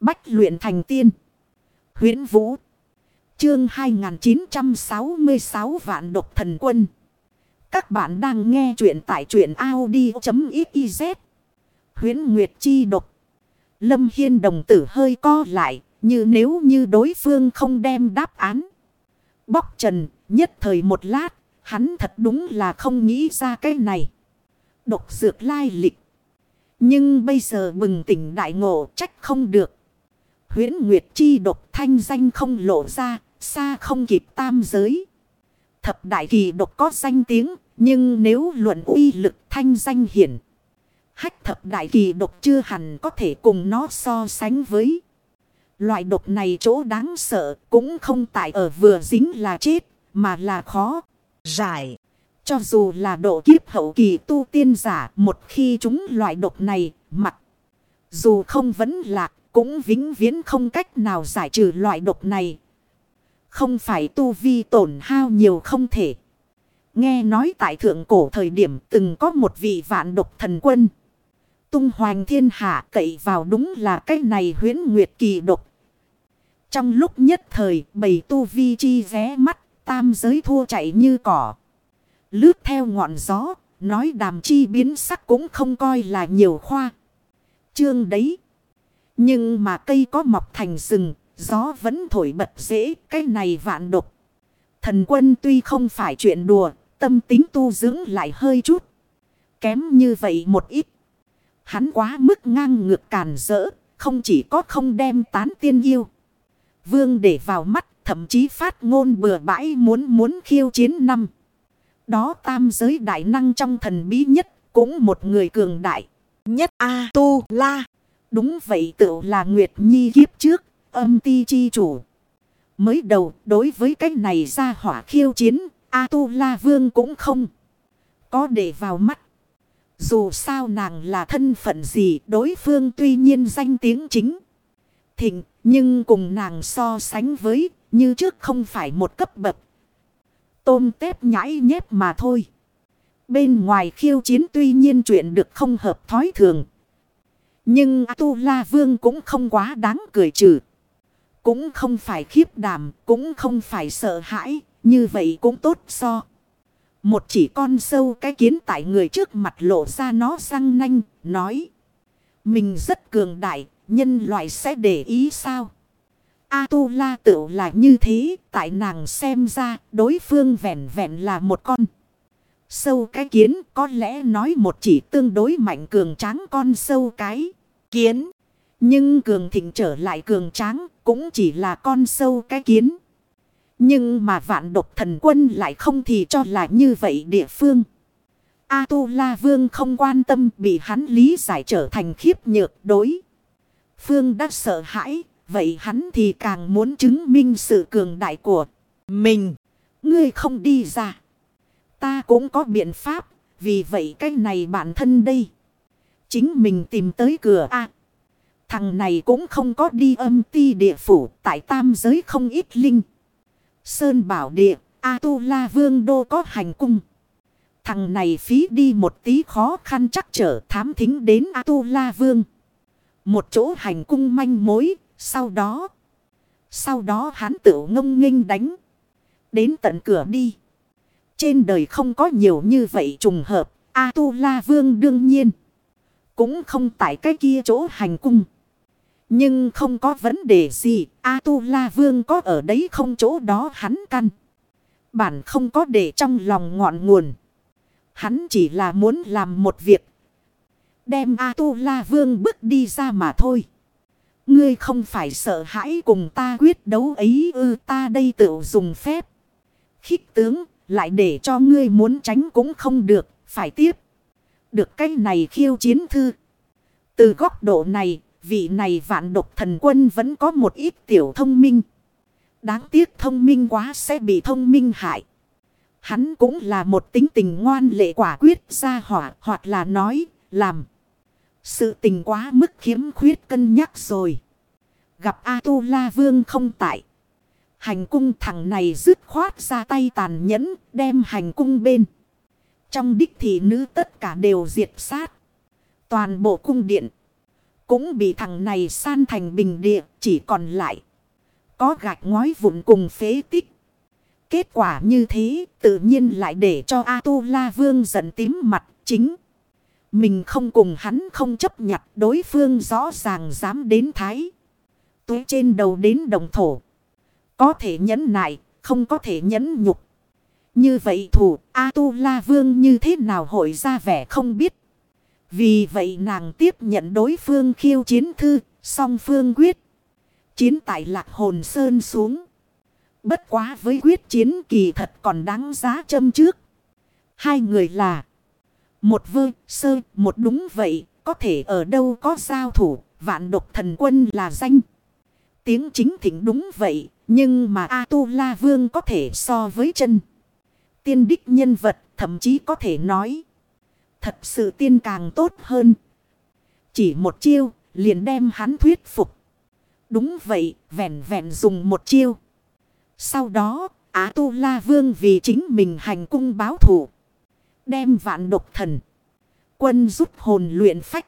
Bách luyện thành tiên. huyễn Vũ. Chương 2966 Vạn Độc Thần Quân. Các bạn đang nghe truyện tại truyện Audi.xyz. huyễn Nguyệt Chi Độc. Lâm Hiên đồng tử hơi co lại. Như nếu như đối phương không đem đáp án. Bóc trần, nhất thời một lát. Hắn thật đúng là không nghĩ ra cái này. Độc dược lai lịch. Nhưng bây giờ bừng tỉnh đại ngộ, trách không được huyễn Nguyệt Chi độc thanh danh không lộ ra, xa không kịp tam giới. Thập đại kỳ độc có danh tiếng, nhưng nếu luận uy lực thanh danh hiển. Hách thập đại kỳ độc chưa hẳn có thể cùng nó so sánh với. Loại độc này chỗ đáng sợ cũng không tại ở vừa dính là chết, mà là khó giải. Cho dù là độ kiếp hậu kỳ tu tiên giả một khi chúng loại độc này mặc. Dù không vấn lạc cũng vĩnh viễn không cách nào giải trừ loại độc này. Không phải tu vi tổn hao nhiều không thể. Nghe nói tại thượng cổ thời điểm từng có một vị vạn độc thần quân. Tung hoành thiên hạ cậy vào đúng là cái này huyến nguyệt kỳ độc. Trong lúc nhất thời bầy tu vi chi ré mắt tam giới thua chạy như cỏ. Lướt theo ngọn gió, nói đàm chi biến sắc cũng không coi là nhiều khoa. Chương đấy. Nhưng mà cây có mọc thành rừng, gió vẫn thổi bật dễ, cái này vạn độc. Thần quân tuy không phải chuyện đùa, tâm tính tu dưỡng lại hơi chút. Kém như vậy một ít. Hắn quá mức ngang ngược càn rỡ, không chỉ có không đem tán tiên yêu. Vương để vào mắt, thậm chí phát ngôn bừa bãi muốn muốn khiêu chiến năm đó tam giới đại năng trong thần bí nhất, cũng một người cường đại. Nhất A-tu-la. Đúng vậy tự là Nguyệt Nhi kiếp trước, âm ti chi chủ. Mới đầu, đối với cái này ra hỏa khiêu chiến, A-tu-la vương cũng không có để vào mắt. Dù sao nàng là thân phận gì, đối phương tuy nhiên danh tiếng chính. Thịnh, nhưng cùng nàng so sánh với, như trước không phải một cấp bậc, tôm tép nhãi nhép mà thôi. Bên ngoài khiêu chiến tuy nhiên chuyện được không hợp thói thường. Nhưng A-tu-la vương cũng không quá đáng cười trừ. Cũng không phải khiếp đảm, cũng không phải sợ hãi, như vậy cũng tốt so. Một chỉ con sâu cái kiến tại người trước mặt lộ ra nó răng nanh, nói. Mình rất cường đại, nhân loại sẽ để ý sao? A-tu-la tự là như thế, tại nàng xem ra đối phương vẹn vẹn là một con. Sâu cái kiến có lẽ nói một chỉ tương đối mạnh cường tráng con sâu cái kiến. Nhưng cường thịnh trở lại cường tráng cũng chỉ là con sâu cái kiến. Nhưng mà vạn độc thần quân lại không thì cho là như vậy địa phương. A-tu-la vương không quan tâm bị hắn lý giải trở thành khiếp nhược đối. Phương đã sợ hãi, Vậy hắn thì càng muốn chứng minh sự cường đại của mình. Ngươi không đi ra. Ta cũng có biện pháp. Vì vậy cái này bản thân đây. Chính mình tìm tới cửa a Thằng này cũng không có đi âm ti địa phủ. Tại tam giới không ít linh. Sơn bảo địa. A-tu-la vương đô có hành cung. Thằng này phí đi một tí khó khăn chắc trở thám thính đến A-tu-la vương. Một chỗ hành cung manh mối sau đó, sau đó hắn tự ngông nghênh đánh. Đến tận cửa đi. Trên đời không có nhiều như vậy trùng hợp. A-tu-la vương đương nhiên. Cũng không tại cái kia chỗ hành cung. Nhưng không có vấn đề gì. A-tu-la vương có ở đấy không chỗ đó hắn căn. Bản không có để trong lòng ngọn nguồn. Hắn chỉ là muốn làm một việc. Đem A-tu-la vương bước đi ra mà thôi. Ngươi không phải sợ hãi cùng ta quyết đấu ấy ư ta đây tự dùng phép. Khích tướng lại để cho ngươi muốn tránh cũng không được, phải tiếp. Được cái này khiêu chiến thư. Từ góc độ này, vị này vạn độc thần quân vẫn có một ít tiểu thông minh. Đáng tiếc thông minh quá sẽ bị thông minh hại. Hắn cũng là một tính tình ngoan lệ quả quyết ra hỏa hoặc là nói, làm. Sự tình quá mức khiếm khuyết cân nhắc rồi. Gặp A-tu-la vương không tại. Hành cung thằng này dứt khoát ra tay tàn nhẫn đem hành cung bên. Trong đích thị nữ tất cả đều diệt sát. Toàn bộ cung điện. cũng bị thằng này san thành bình địa, chỉ còn lại. Có gạch ngói vụn cùng phế tích. Kết quả như thế, tự nhiên lại để cho A-tu-la vương giận tím mặt chính. Mình không cùng hắn không chấp nhận đối phương rõ ràng dám đến thái. Tuế trên đầu đến đồng thổ. Có thể nhẫn nại, không có thể nhẫn nhục. Như vậy thủ A-tu-la vương như thế nào hội ra vẻ không biết. Vì vậy nàng tiếp nhận đối phương khiêu chiến thư, song phương quyết. Chiến tại lạc hồn sơn xuống. Bất quá với quyết chiến kỳ thật còn đáng giá châm trước. Hai người là một vơ, sơ, một đúng vậy, có thể ở đâu có giao thủ, vạn độc thần quân là danh. Tiếng chính thỉnh đúng vậy, nhưng mà A-tu-la vương có thể so với chân. Tiên đích nhân vật, thậm chí có thể nói. Thật sự tiên càng tốt hơn. Chỉ một chiêu, liền đem hắn thuyết phục. Đúng vậy, vẹn vẹn dùng một chiêu. Sau đó, Á Tu La Vương vì chính mình hành cung báo thủ. Đem vạn độc thần. Quân giúp hồn luyện phách.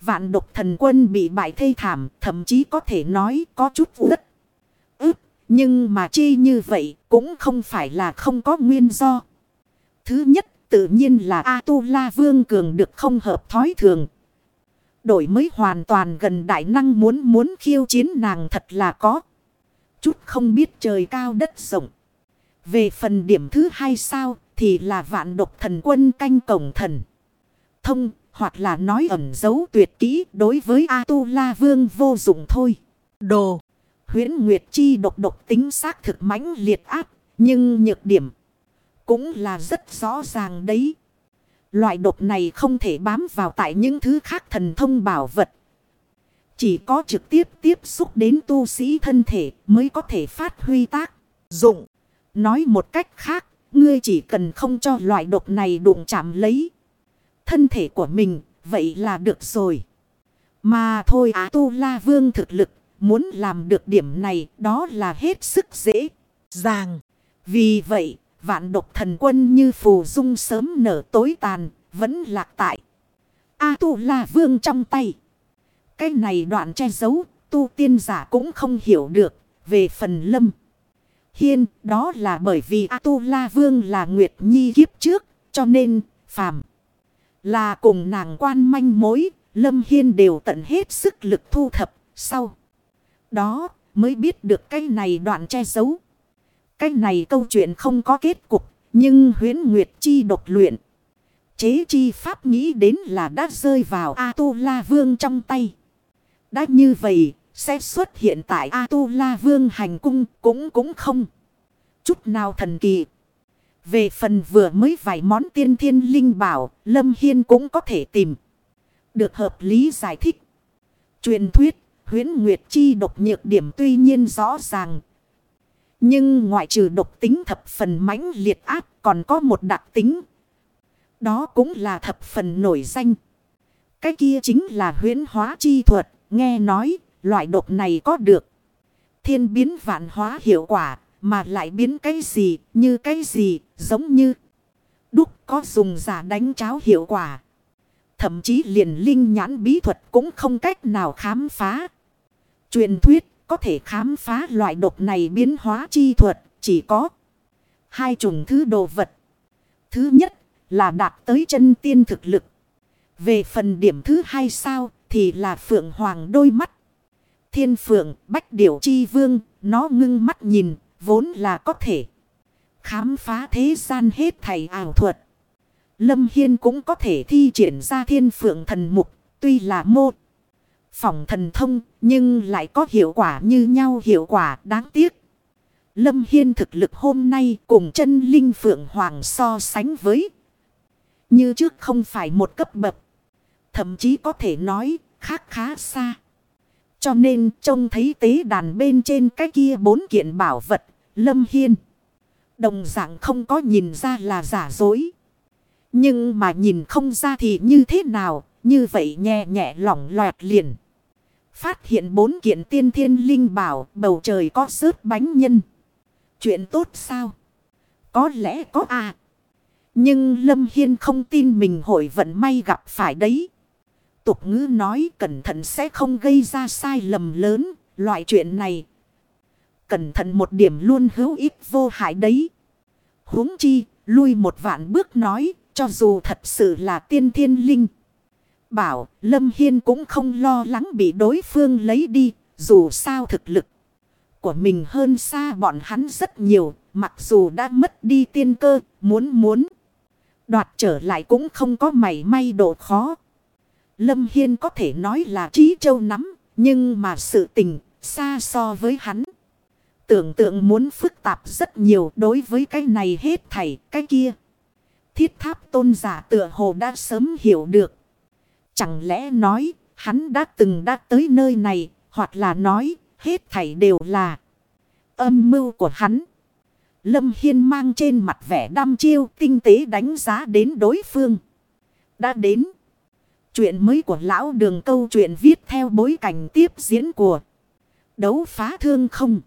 Vạn độc thần quân bị bại thây thảm, thậm chí có thể nói có chút đất. Nhưng mà chi như vậy cũng không phải là không có nguyên do. Thứ nhất, tự nhiên là A-tu-la vương cường được không hợp thói thường. Đổi mới hoàn toàn gần đại năng muốn muốn khiêu chiến nàng thật là có. Chút không biết trời cao đất rộng. Về phần điểm thứ hai sao thì là vạn độc thần quân canh cổng thần. Thông, hoặc là nói ẩn dấu tuyệt kỹ đối với A-tu-la vương vô dụng thôi. Đồ huyễn Nguyệt Chi độc độc tính xác thực mãnh liệt áp. Nhưng nhược điểm cũng là rất rõ ràng đấy. Loại độc này không thể bám vào tại những thứ khác thần thông bảo vật. Chỉ có trực tiếp tiếp xúc đến tu sĩ thân thể mới có thể phát huy tác dụng. Nói một cách khác, ngươi chỉ cần không cho loại độc này đụng chạm lấy thân thể của mình, vậy là được rồi. Mà thôi Á Tu La Vương thực lực, muốn làm được điểm này đó là hết sức dễ, dàng. Vì vậy, vạn độc thần quân như phù dung sớm nở tối tàn, vẫn lạc tại. A tu la vương trong tay. Cái này đoạn che giấu, tu tiên giả cũng không hiểu được, về phần lâm. Hiên, đó là bởi vì A tu la vương là Nguyệt Nhi kiếp trước, cho nên, phàm. Là cùng nàng quan manh mối, lâm hiên đều tận hết sức lực thu thập, sau. Đó, mới biết được cái này đoạn che giấu. Cái này câu chuyện không có kết cục. Nhưng huyến Nguyệt Chi độc luyện. Chế chi pháp nghĩ đến là đã rơi vào A-tu-la vương trong tay. Đã như vậy, sẽ xuất hiện tại A-tu-la vương hành cung cũng cũng không. Chút nào thần kỳ. Về phần vừa mới vài món tiên thiên linh bảo, Lâm Hiên cũng có thể tìm. Được hợp lý giải thích. Truyền thuyết, huyến Nguyệt Chi độc nhược điểm tuy nhiên rõ ràng, nhưng ngoại trừ độc tính thập phần mãnh liệt áp còn có một đặc tính. Đó cũng là thập phần nổi danh. Cái kia chính là huyễn hóa chi thuật. Nghe nói loại độc này có được. Thiên biến vạn hóa hiệu quả. Mà lại biến cái gì như cái gì giống như. Đúc có dùng giả đánh cháo hiệu quả. Thậm chí liền linh nhãn bí thuật cũng không cách nào khám phá. Truyền thuyết, có thể khám phá loại độc này biến hóa chi thuật, chỉ có hai chủng thứ đồ vật. Thứ nhất là đạt tới chân tiên thực lực. Về phần điểm thứ hai sao thì là phượng hoàng đôi mắt. Thiên phượng, bách điểu chi vương, nó ngưng mắt nhìn, vốn là có thể khám phá thế gian hết thầy ảo thuật. Lâm Hiên cũng có thể thi triển ra thiên phượng thần mục, tuy là một phòng thần thông, nhưng lại có hiệu quả như nhau hiệu quả đáng tiếc. Lâm Hiên thực lực hôm nay cùng chân linh phượng hoàng so sánh với. Như trước không phải một cấp bậc. Thậm chí có thể nói khác khá xa. Cho nên trông thấy tế đàn bên trên cái kia bốn kiện bảo vật. Lâm Hiên. Đồng dạng không có nhìn ra là giả dối. Nhưng mà nhìn không ra thì như thế nào. Như vậy nhẹ nhẹ lỏng loạt liền. Phát hiện bốn kiện tiên thiên linh bảo bầu trời có sớt bánh nhân. Chuyện tốt sao? Có lẽ có à. Nhưng Lâm Hiên không tin mình hội vận may gặp phải đấy. Tục ngữ nói cẩn thận sẽ không gây ra sai lầm lớn. Loại chuyện này. Cẩn thận một điểm luôn hữu ích vô hại đấy. huống chi, lui một vạn bước nói, cho dù thật sự là tiên thiên linh. Bảo, Lâm Hiên cũng không lo lắng bị đối phương lấy đi, dù sao thực lực của mình hơn xa bọn hắn rất nhiều, mặc dù đã mất đi tiên cơ, muốn muốn. Đoạt trở lại cũng không có mảy may độ khó. Lâm Hiên có thể nói là trí châu nắm, nhưng mà sự tình xa so với hắn. Tưởng tượng muốn phức tạp rất nhiều đối với cái này hết thảy cái kia. Thiết tháp tôn giả tựa hồ đã sớm hiểu được. Chẳng lẽ nói, hắn đã từng đã tới nơi này, hoặc là nói, hết thảy đều là âm mưu của hắn. Lâm Hiên mang trên mặt vẻ đăm chiêu tinh tế đánh giá đến đối phương. Đã đến. Chuyện mới của lão đường câu chuyện viết theo bối cảnh tiếp diễn của đấu phá thương không.